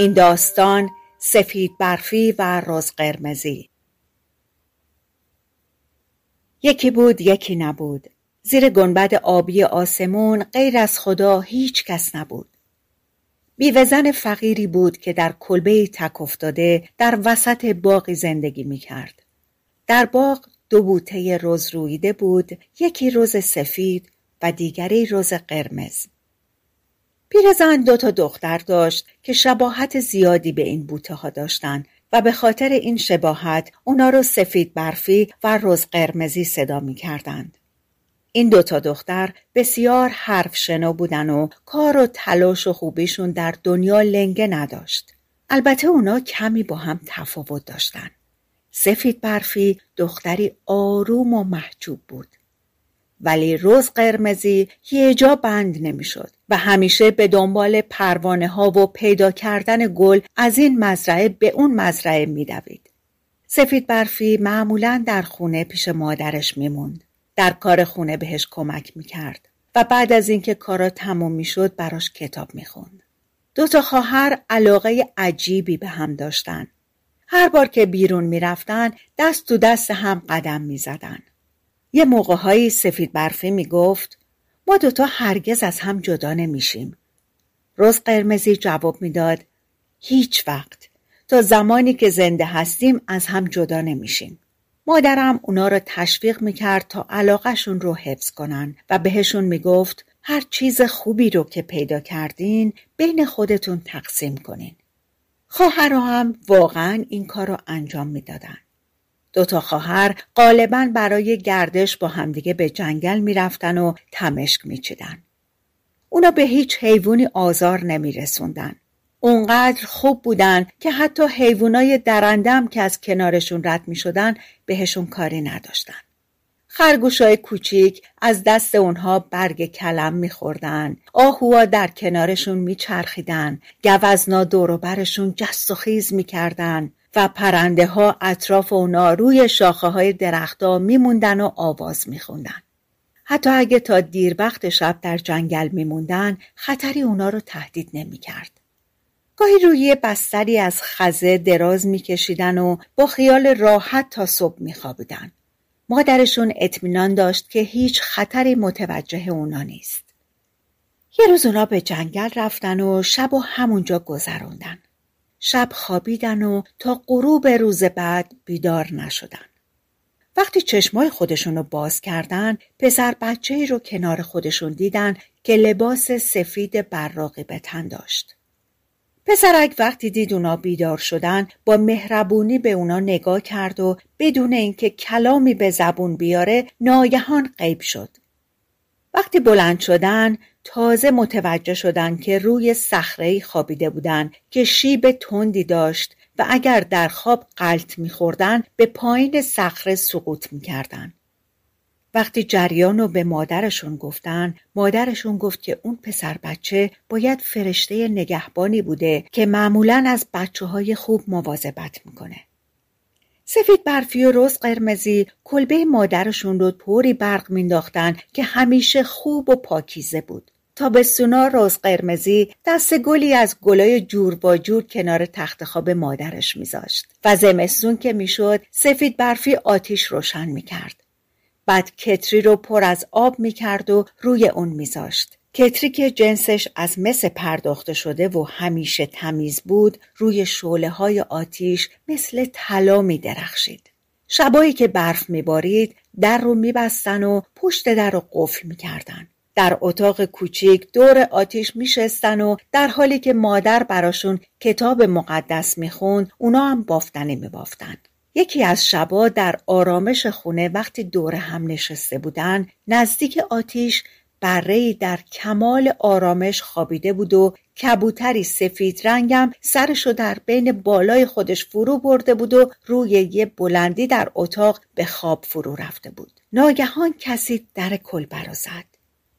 این داستان سفید برفی و روز قرمزی. یکی بود یکی نبود. زیر گنبد آبی آسمون غیر از خدا هیچ کس نبود. بیوزن فقیری بود که در کلبه تک افتاده در وسط باقی زندگی می کرد. در باغ دو بوته روز رویده بود یکی روز سفید و دیگری روز قرمز. پیرزن دو تا دختر داشت که شباهت زیادی به این بوته ها داشتن و به خاطر این شباهت اونا رو سفید برفی و روز قرمزی صدا می کردند. این دوتا دختر بسیار حرف شنو بودن و کار و تلاش و خوبیشون در دنیا لنگه نداشت. البته اونا کمی با هم تفاوت داشتن. سفید برفی دختری آروم و محجوب بود. ولی روز قرمزی یه جا بند نمی‌شد و همیشه به دنبال پروانه ها و پیدا کردن گل از این مزرعه به اون مزرعه میدوید. سفید برفی معمولا در خونه پیش مادرش میموند. در کار خونه بهش کمک می‌کرد و بعد از اینکه کارا تموم می‌شد براش کتاب می‌خوند. دو تا خواهر علاقه عجیبی به هم داشتن. هر بار که بیرون می‌رفتن دست تو دست هم قدم می‌زدن. یه موقعهایی سفید برفی می‌گفت ما دوتا هرگز از هم جدا نمیشیم. روز قرمزی جواب می‌داد هیچ وقت تا زمانی که زنده هستیم از هم جدا نمیشیم. مادرم اونا رو تشویق می‌کرد تا علاقهشون رو حفظ کنن و بهشون می‌گفت هر چیز خوبی رو که پیدا کردین بین خودتون تقسیم کنین. خواهرها هم واقعا این کار رو انجام می‌دادن. دوتا خواهر غالبا برای گردش با همدیگه به جنگل می‌رفتن و تمشک میچیدن. اونا به هیچ حیوانی آزار نمیرسوندن. اونقدر خوب بودن که حتی حیوانای درندم که از کنارشون رد می شدن بهشون کاری نداشتن. خرگوشای کوچیک از دست اونها برگ کلم میخوردن آهوها در کنارشون میچرخیدن گوزنا دور برشون جست و خیز می‌کردن و پرنده ها اطراف اونا روی شاخه های درختها میموندن و آواز میخوندن. حتی اگه تا دیر وقت شب در جنگل میموندن خطری اونا رو تهدید نمی‌کرد. گاهی روی بستری از خزه دراز میکشیدن و با خیال راحت تا صبح میخوابیدن. مادرشون اطمینان داشت که هیچ خطری متوجه اونا نیست. یه روز اونا به جنگل رفتن و شب و همونجا گذروندن. شب خوابیدن و تا غروب روز بعد بیدار نشدن. وقتی چشمای خودشون رو باز کردن پسر بچه رو کنار خودشون دیدن که لباس سفید براقی به تن داشت. پسرک وقتی دید اونا بیدار شدن با مهربونی به اونا نگاه کرد و بدون اینکه کلامی به زبون بیاره ناگهان غیب شد. وقتی بلند شدن تازه متوجه شدن که روی صخره خوابیده بودن که شیب تندی داشت و اگر در خواب قلط میخوردن به پایین صخره سقوط می‌کردن. وقتی جریان رو به مادرشون گفتن مادرشون گفت که اون پسر بچه باید فرشته نگهبانی بوده که معمولا از بچه های خوب مواظبت می‌کنه. سفید برفی و روز قرمزی کلبه مادرشون رو طوری برق مینداختن که همیشه خوب و پاکیزه بود. تا به سونا روز قرمزی دست گلی از گلای جور با جور کنار تخت خواب مادرش میذاشت و زمستون که می‌شد سفید برفی آتیش روشن می‌کرد. بعد کتری رو پر از آب می‌کرد و روی اون میذاشت. کتری که جنسش از مس پرداخته شده و همیشه تمیز بود روی شعله های آتیش مثل طلا می درخشید. شبایی که برف میبارید در رو میبستن و پشت در رو قفل می‌کردن. در اتاق کوچیک دور آتیش میشستن و در حالی که مادر براشون کتاب مقدس می‌خوند اونا هم بافتنی میبافتن. یکی از شبا در آرامش خونه وقتی دور هم نشسته بودن نزدیک آتیش بره در کمال آرامش خوابیده بود و کبوتری سفید رنگم سرشو در بین بالای خودش فرو برده بود و روی یه بلندی در اتاق به خواب فرو رفته بود. ناگهان کسی در کلبه را زد.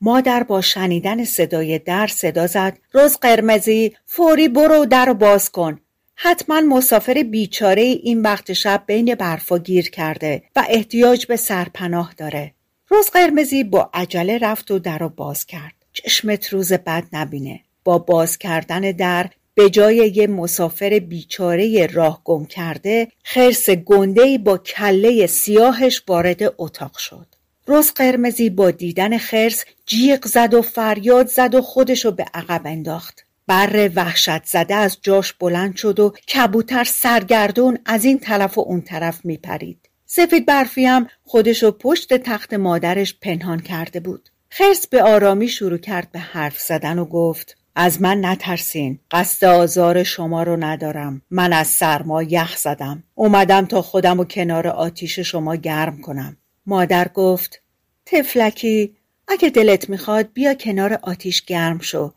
مادر با شنیدن صدای در صدا زد. روز قرمزی فوری برو در باز کن. حتما مسافر بیچاره این وقت شب بین برفا گیر کرده و احتیاج به سرپناه داره. روز قرمزی با عجله رفت و در رو باز کرد. چشمت روز بد نبینه. با باز کردن در به جای یه مسافر بیچاره راه گم کرده خرس گنده با کله سیاهش وارد اتاق شد. روز قرمزی با دیدن خرس جیغ زد و فریاد زد و خودشو به عقب انداخت. بر وحشت زده از جاش بلند شد و کبوتر سرگردون از این طرف و اون طرف میپرید. سفید برفی هم خودشو پشت تخت مادرش پنهان کرده بود. خرس به آرامی شروع کرد به حرف زدن و گفت از من نترسین قصد آزار شما رو ندارم. من از سرما یخ زدم. اومدم تا خودم و کنار آتیش شما گرم کنم. مادر گفت تفلکی اگه دلت می‌خواد بیا کنار آتیش گرم شو.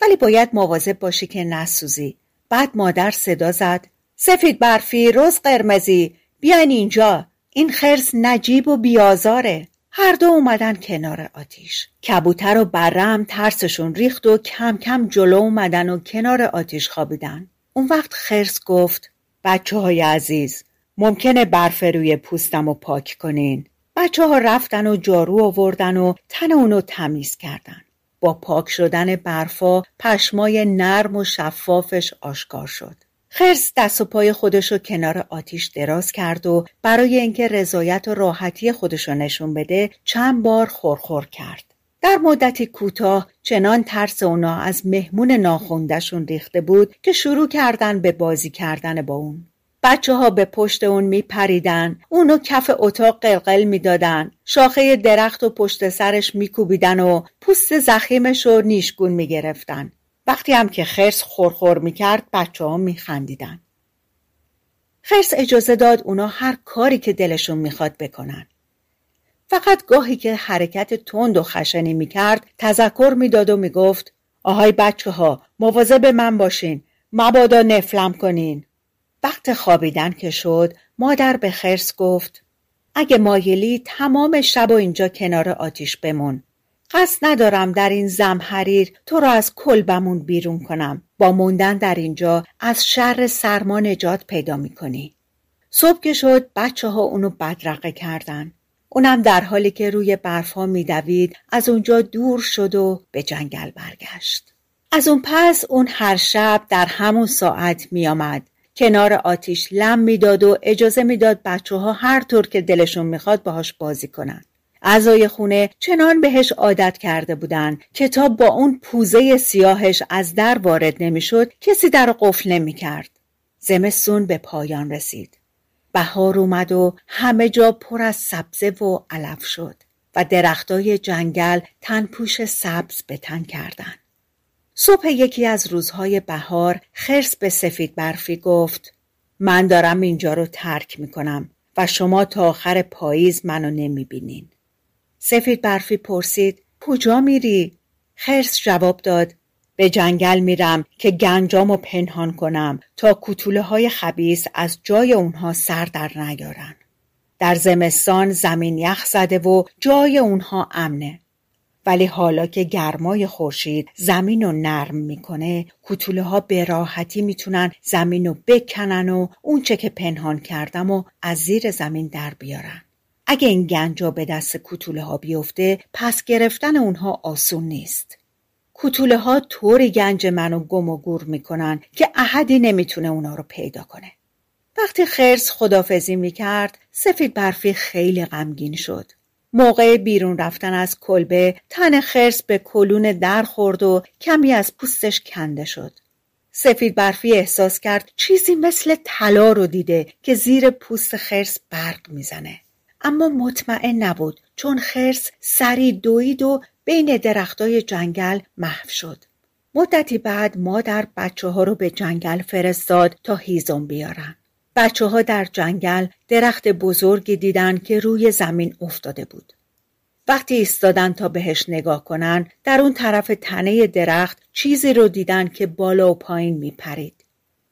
ولی باید مواظب باشی که نسوزی. بعد مادر صدا زد سفید برفی روز قرمزی. بیاین اینجا. این خرس نجیب و بیازاره. هر دو اومدن کنار آتیش. کبوتر و برم ترسشون ریخت و کم کم جلو اومدن و کنار آتیش خوابیدن. اون وقت خرس گفت بچه های عزیز ممکنه برف روی پوستم و پاک کنین. بچه ها رفتن و جارو آوردن و تن اونو تمیز کردن. با پاک شدن برفا پشمای نرم و شفافش آشکار شد. خرس دست و پای خودشو کنار آتیش دراز کرد و برای اینکه رضایت و راحتی خودشو نشون بده چند بار خورخور کرد. در مدتی کوتاه چنان ترس اونا از مهمون ناخوندهشون ریخته بود که شروع کردن به بازی کردن با اون. بچه ها به پشت اون می پریدن. اونو کف اتاق قلقل می دادن. شاخه درخت و پشت سرش می کوبیدن و پوست زخیمش رو نیشگون می گرفتن. وقتی هم که خرس خورخور می‌کرد بچه ها میخندیدن. خرس اجازه داد اونا هر کاری که دلشون می‌خواد بکنن. فقط گاهی که حرکت تند و خشنی می‌کرد تذکر می‌داد و می‌گفت آهای بچه ها مواظب من باشین مبادا نفلم کنین. وقت خوابیدن که شد مادر به خرس گفت اگه مایلی تمام شب و اینجا کنار آتیش بمون قصد ندارم در این زمحریر تو را از کلبمون بیرون کنم. با موندن در اینجا از شر سرما نجات پیدا می‌کنی. صبح که شد بچه ها اونو بدرقه کردن. اونم در حالی که روی برفها میدوید از اونجا دور شد و به جنگل برگشت. از اون پس اون هر شب در همون ساعت میآمد. کنار آتیش لم می‌داد و اجازه می‌داد بچه ها هر طور که دلشون می‌خواد باهاش بازی کنن. اعضای خونه چنان بهش عادت کرده بودند که تا با اون پوزه سیاهش از در وارد نمی‌شد کسی در قفل نمی‌کرد زمستون به پایان رسید بهار اومد و همه جا پر از سبزه و علف شد و درختای جنگل تنپوش سبز به تن کردن. صبح یکی از روزهای بهار خرس به سفید برفی گفت من دارم اینجا رو ترک می‌کنم و شما تا آخر پاییز منو نمی‌بینین. سفید برفی پرسید کجا میری؟ خرس جواب داد به جنگل میرم که گنجامو پنهان کنم تا کتوله های خبیس از جای اونها سر در نیارن. در زمستان زمین یخ زده و جای اونها امنه. ولی حالا که گرمای خورشید زمین رو نرم می‌کنه کتوله ها به راحتی می‌تونن زمین رو بکنن و اونچه که پنهان کردم و از زیر زمین در بیارن. اگه این گنجا به دست کتوله ها بیفته پس گرفتن اونها آسون نیست. کتوله ها طوری گنج منو گم و گور می‌کنن که احدی نمی‌تونه اونا رو پیدا کنه. وقتی خرس خدافزی می‌کرد سفید برفی خیلی غمگین شد. موقع بیرون رفتن از کلبه تن خرس به کلون در خورد و کمی از پوستش کنده شد. سفید برفی احساس کرد چیزی مثل طلا رو دیده که زیر پوست خرس برق می‌زنه. اما مطمئن نبود چون خرس سری دوید و بین درختای جنگل محو شد. مدتی بعد مادر بچه ها رو به جنگل فرستاد تا هیزم بیارن. بچه ها در جنگل درخت بزرگی دیدن که روی زمین افتاده بود. وقتی ایستادن تا بهش نگاه کنن در اون طرف تنه درخت چیزی رو دیدن که بالا و پایین میپرید.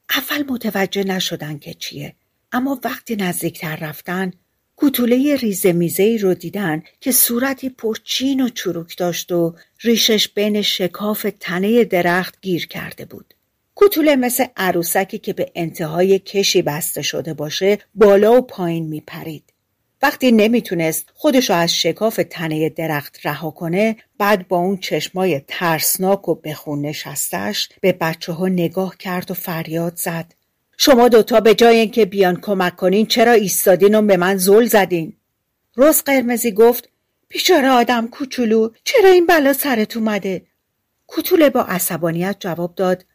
اول متوجه نشدن که چیه اما وقتی نزدیکتر رفتن کوتوله ریزه میزه رو دیدن که صورتی پرچین و چروک داشت و ریشش بین شکاف تنه درخت گیر کرده بود. کوتوله مثل عروسکی که به انتهای کشی بسته شده باشه بالا و پایین میپرید. وقتی نمی‌تونست خودشو از شکاف تنه درخت رها کنه بعد با اون چشمای ترسناک و بخون نشستش به بچه ها نگاه کرد و فریاد زد شما دوتا به جای اینکه بیان کمک کنین چرا ایستادین و به من زل زدین؟ روز قرمزی گفت بیچاره آدم کوچولو چرا این بلا سرت اومده؟ کوتوله با عصبانیت جواب داد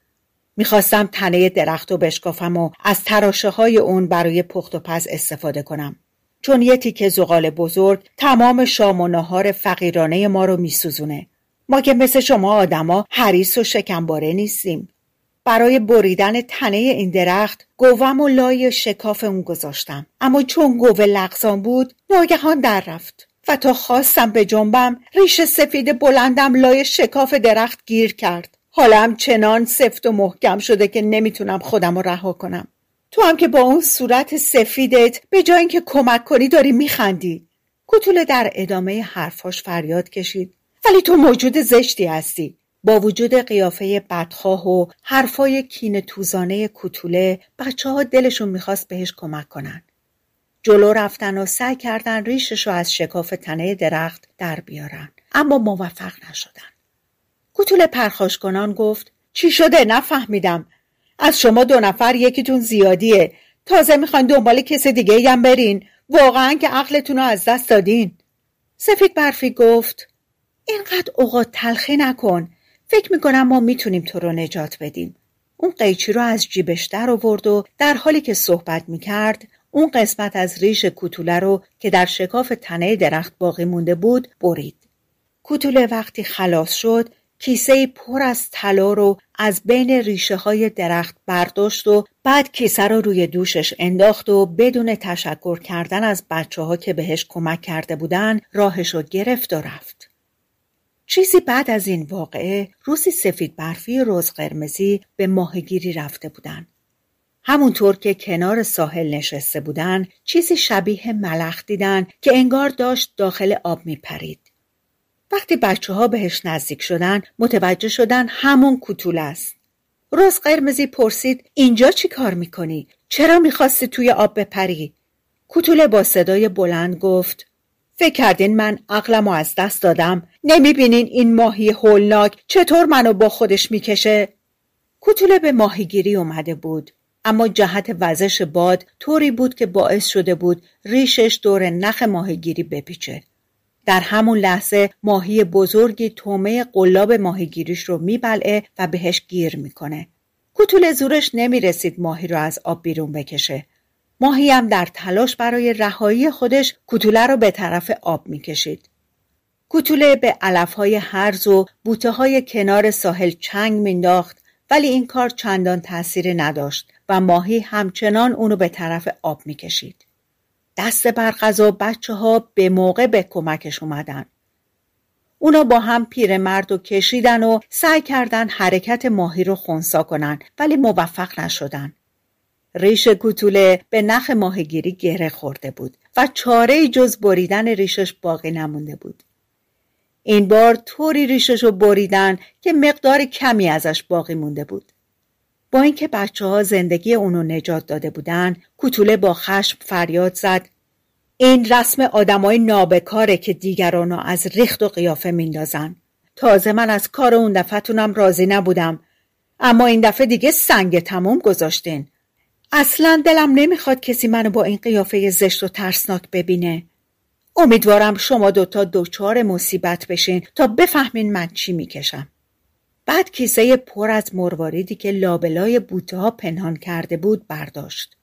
می‌خواستم تنه درخت و بشکافم و از تراشه های اون برای پخت و پز استفاده کنم. چون یه تیکه زغال بزرگ تمام شام و نهار فقیرانه ما رو میسوزونه. ما که مثل شما آدما حریص و شکمباره نیستیم. برای بریدن تنه این درخت گوم و لای شکاف اون گذاشتم. اما چون گوه لغزان بود ناگهان در رفت و تا خواستم به جنبم ریش سفید بلندم لای شکاف درخت گیر کرد. حالم چنان سفت و محکم شده که نمی‌تونم خودم رها کنم. تو هم که با اون صورت سفیدت به جای اینکه کمک کنی داری میخندی. کوتوله در ادامه حرفاش فریاد کشید. ولی تو موجود زشتی هستی. با وجود قیافه بدخواه و حرفای کین توزانه کوتوله بچه ها دلشون می‌خواست بهش کمک کنن. جلو رفتن و سعی کردن ریشش رو از شکاف تنه درخت در بیارن. اما موفق نشدن. کوتوله پرخاش کنان گفت چی شده نفهمیدم. از شما دو نفر یکیتون زیادیه. تازه می‌خواین دنبال کس دیگه هم برین. واقعا که عقلتون رو از دست دادین. سفید برفی گفت اینقدر اوقات تلخی نکن. فکر می‌کنم ما می‌تونیم تو رو نجات بدیم. اون قیچی رو از جیبش در آورد و در حالی که صحبت می‌کرد اون قسمت از ریش کوتوله رو که در شکاف تنه درخت باقی مونده بود برید. کوتوله وقتی خلاص شد کیسه پر از طلا رو از بین ریشه های درخت برداشت و بعد کیسه رو روی دوشش انداخت و بدون تشکر کردن از بچه ها که بهش کمک کرده بودن راهش رو گرفت و رفت. چیزی بعد از این واقعه روسی سفید برفی روز قرمزی به ماهگیری رفته بودن. همونطور که کنار ساحل نشسته بودن چیزی شبیه ملخ دیدن که انگار داشت داخل آب میپرید. وقتی بچه ها بهش نزدیک شدن متوجه شدن همون کوتول است. روز قرمزی پرسید اینجا چی کار می‌کنی؟ چرا می‌خواستی توی آب بپری؟ کوتوله با صدای بلند گفت فکر کردین من عقلمو از دست دادم. نمی‌بینین این ماهی هولناک چطور منو با خودش می‌کشه؟ کوتوله به ماهیگیری اومده بود. اما جهت وزش باد طوری بود که باعث شده بود ریشش دور نخ ماهیگیری بپیچه. در همون لحظه ماهی بزرگی تومه قلاب ماهیگیریش رو میبلعه و بهش گیر می‌کنه. کوتوله زورش نمی‌رسید ماهی رو از آب بیرون بکشه. ماهی هم در تلاش برای رهایی خودش کوتوله رو به طرف آب می‌کشید. کوتوله به علفهای هرز و بوته های کنار ساحل چنگ مینداخت ولی این کار چندان تأثیری نداشت و ماهی همچنان اونو به طرف آب می‌کشید. دست بر غذا بچه ها به موقع به کمکش اومدن. اونا با هم پیرمرد و کشیدن و سعی کردن حرکت ماهی رو خونسا کنن ولی موفق نشدن. ریش کوتوله به نخ ماهگیری گره خورده بود و چاره جز بریدن ریشش باقی نمونده بود. این بار طوری ریشش رو بریدن که مقدار کمی ازش باقی مونده بود. با اینکه بچه ها زندگی اونو نجات داده بودن، کوتوله با خشم فریاد زد این رسم آدمای نابکاره که دیگرانو از ریخت و قیافه میندازن. تازه من از کار اون دفعتونم راضی نبودم. اما این دفعه دیگه سنگ تموم گذاشتین. اصلا دلم نمی‌خواد کسی منو با این قیافه زشت و ترسناک ببینه. امیدوارم شما دوتا دوچار مصیبت بشین تا بفهمین من چی می‌کشم. بعد کیسه پر از مرواریدی که لابلای بوته ها پنهان کرده بود برداشت.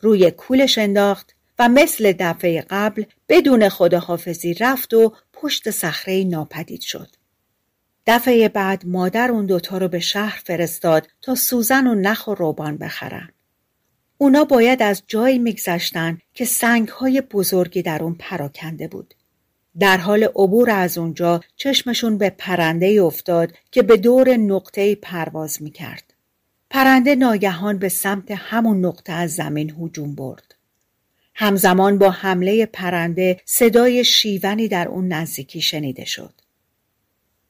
روی کولش انداخت و مثل دفعه قبل بدون خداحافظی رفت و پشت صخره ناپدید شد. دفعه بعد مادر اون دوتا رو به شهر فرستاد تا سوزن و نخ و روبان بخرن. اونا باید از جایی میگذشتن که سنگهای بزرگی در اون پراکنده بود. در حال عبور از اونجا چشمشون به پرنده افتاد که به دور نقطه پرواز می‌کرد. پرنده ناگهان به سمت همون نقطه از زمین هجوم برد. همزمان با حمله پرنده صدای شیونی در اون نزدیکی شنیده شد.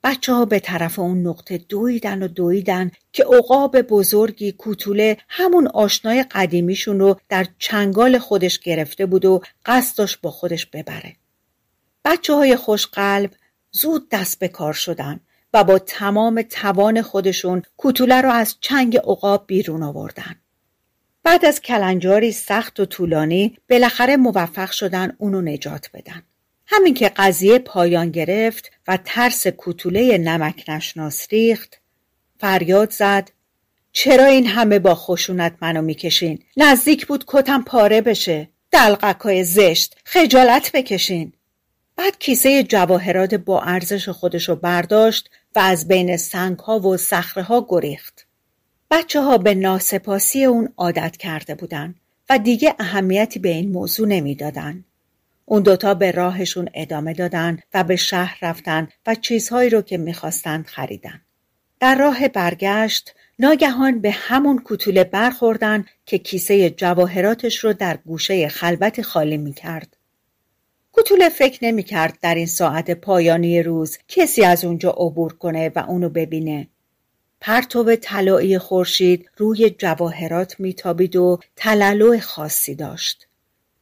بچه ها به طرف اون نقطه دویدن و دویدن که عقاب بزرگی کوتوله همون آشنای قدیمیشون رو در چنگال خودش گرفته بود و قصد داشت با خودش ببره. بچه های خوشقلب زود دست به کار شدن و با تمام توان خودشون کوتوله رو از چنگ عقاب بیرون آوردن. بعد از کلنجاری سخت و طولانی بالاخره موفق شدن اونو نجات بدن. همین که قضیه پایان گرفت و ترس کوتوله نمک نشناس ریخت فریاد زد. چرا این همه با خشونت منو می‌کشین؟ نزدیک بود کتم پاره بشه. دلقکای زشت خجالت بکشین. بعد کیسه جواهرات با ارزش خودشو برداشت و از بین سنگ ها و صخره ها گریخت. بچه ها به ناسپاسی اون عادت کرده بودن و دیگه اهمیتی به این موضوع نمی‌دادند. اون دوتا به راهشون ادامه دادن و به شهر رفتن و چیزهایی رو که می‌خواستند خریدن. در راه برگشت ناگهان به همون کوتوله برخوردن که کیسه جواهراتش رو در گوشه خلوت خالی می‌کرد. کوتوله فکر نمی‌کرد در این ساعت پایانی روز کسی از اونجا عبور کنه و اونو ببینه. پرتو طلایی خورشید روی جواهرات میتابید و تلالو خاصی داشت.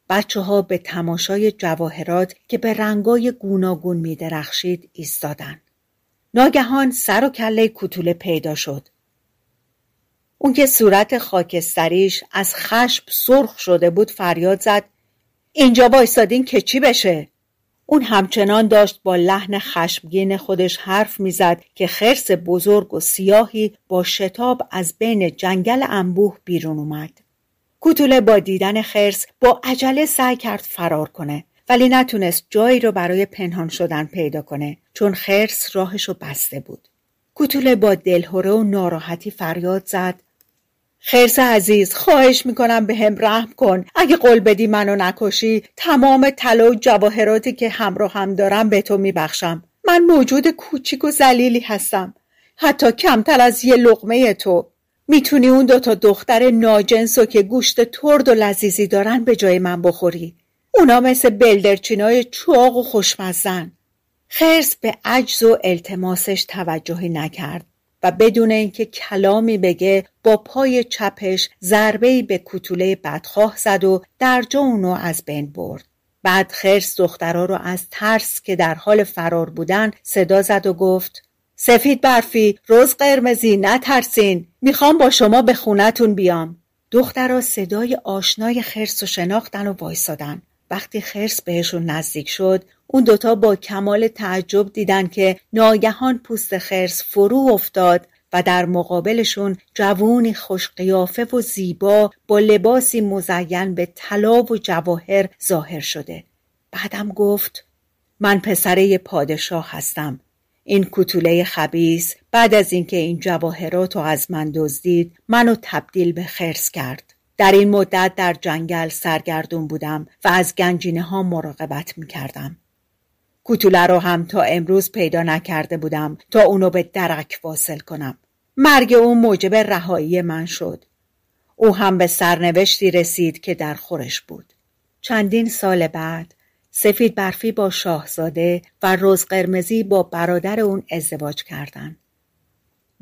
بچه ها به تماشای جواهرات که به رنگای گوناگون می درخشید ایستادن. ناگهان سر و کله کوتوله پیدا شد. اون که صورت خاکستریش از خشم سرخ شده بود فریاد زد اینجا وایستادین که چی بشه؟ اون همچنان داشت با لحن خشمگین خودش حرف می‌زد که خرس بزرگ و سیاهی با شتاب از بین جنگل انبوه بیرون اومد. کوتوله با دیدن خرس با عجله سعی کرد فرار کنه ولی نتونست جایی رو برای پنهان شدن پیدا کنه چون خرس راهشو بسته بود. کوتوله با دلهوره و ناراحتی فریاد زد. خرس عزیز خواهش می‌کنم به هم رحم کن. اگه قول بدی منو نکشی تمام طلا و جواهراتی که همراه هم دارم به تو میبخشم. من موجود کوچیک و زلیلی هستم. حتی کمتر از یه لقمه تو. می‌تونی اون دوتا دختر ناجنس و که گوشت ترد و لذیذی دارن به جای من بخوری اونا مثل بلدرچینای چاق و خوشمزن خرس به عجز و التماسش توجهی نکرد و بدون اینکه کلامی بگه با پای چپش ضربه‌ای به کوتوله بدخواه زد و درجا اونو از بین برد. بعد خرس دخترها رو از ترس که در حال فرار بودن صدا زد و گفت سفید برفی روز قرمزی نترسین. می‌خوام با شما به خونتون بیام. دخترها صدای آشنای خرس و شناختن و وایسادن. وقتی خرس بهشون نزدیک شد اون دوتا با کمال تعجب دیدن که ناگهان پوست خرس فرو افتاد و در مقابلشون جوونی خوش قیافه و زیبا با لباسی مزین به طلا و جواهر ظاهر شده. بعدم گفت من پسره پادشاه هستم. این کوتوله خبیس بعد از اینکه این جواهرات رو از من دزدید منو تبدیل به خرس کرد در این مدت در جنگل سرگردون بودم و از گنجینه ها مراقبت می کردم. کوتوله رو هم تا امروز پیدا نکرده بودم تا اونو به درک واصل کنم. مرگ او موجب رهایی من شد. او هم به سرنوشتی رسید که در خورش بود. چندین سال بعد سفید برفی با شاهزاده و روز قرمزی با برادر اون ازدواج کردند.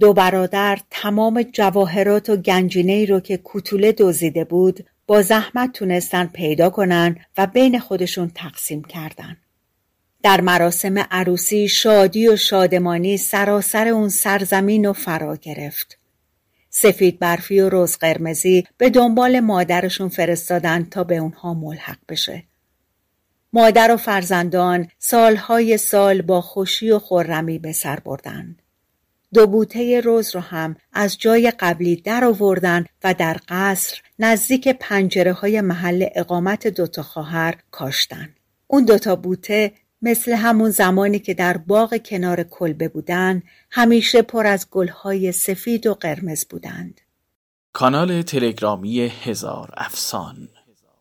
دو برادر تمام جواهرات و گنجینه رو که کوتوله دزدیده بود با زحمت تونستن پیدا کنن و بین خودشون تقسیم کردن. در مراسم عروسی شادی و شادمانی سراسر اون سرزمین و فرا گرفت. سفید برفی و روز قرمزی به دنبال مادرشون فرستادن تا به اونها ملحق بشه. مادر و فرزندان سالهای سال با خوشی و خرمی به سر بردند. دو بوته روز رو هم از جای قبلی در آوردن و در قصر نزدیک پنجره های محل اقامت دوتا خواهر کاشتن. اون دوتا بوته مثل همون زمانی که در باغ کنار کلبه بودن همیشه پر از گلهای سفید و قرمز بودند. کانال تلگرامی هزار افسان